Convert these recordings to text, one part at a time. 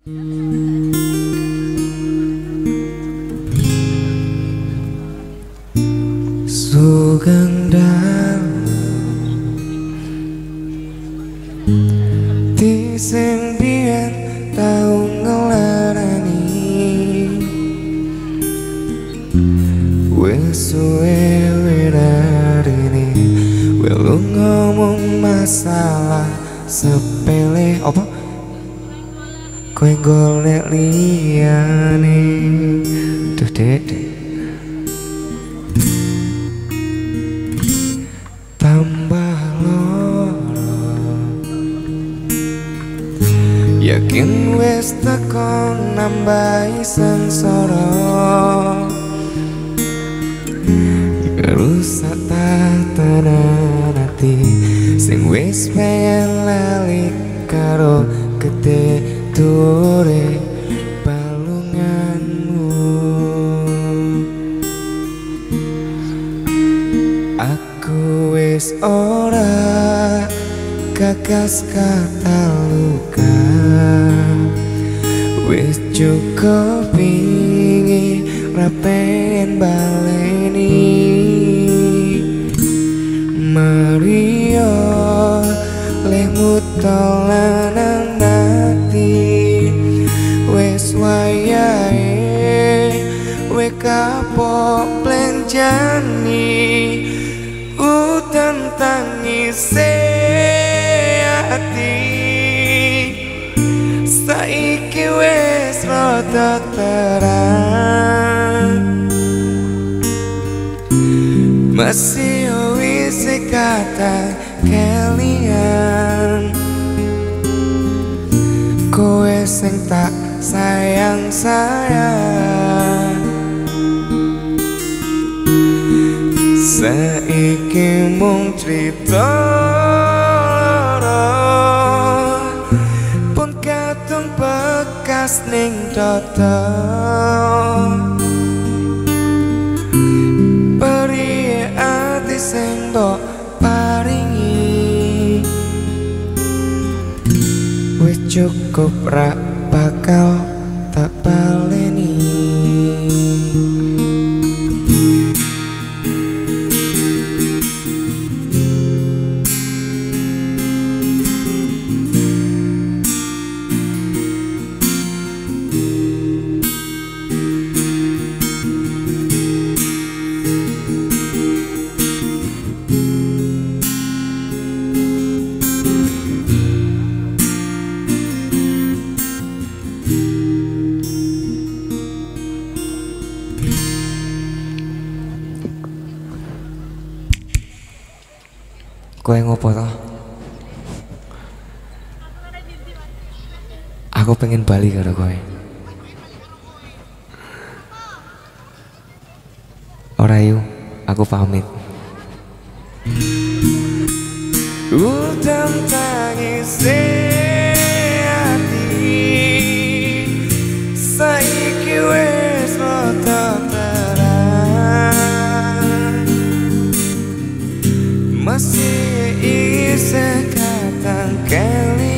Sugeng Ti sing biyen tau ngelarani Wes suwe wirarini Welu ngomong masalah sepele? Kowe golek liyane. Duh dek tambah loro. Yakin wis teko nambahi sengsara. Rusak tatanan hati Sing wis pengen lali karo gede dure balunganmu. Aku wis ora gagas kata luka. Wis cukup pingi rapen baleni. Mario lehmu tolanan plenjani udan tangise ati saiki wis rada terang masih wis kata kalian. Kowe sing tak sayang sayang Saiki mung cerita Pun katung bekas ning dodo Peri ati sing mbok paringi? Wis cukup rak bakal Kowe ngopo to? Aku pengen bali karo kowe. Ora yuk, aku pamit. Udan Masih sekatang kali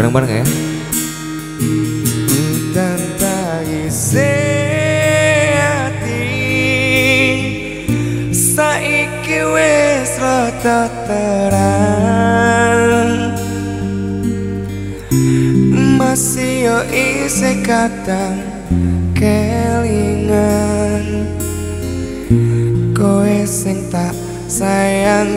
Bareng-bareng ya. Udan tangise ati Saiki wis rada terang Masih yo isi kadang kelingan. Kowe sing tak sayang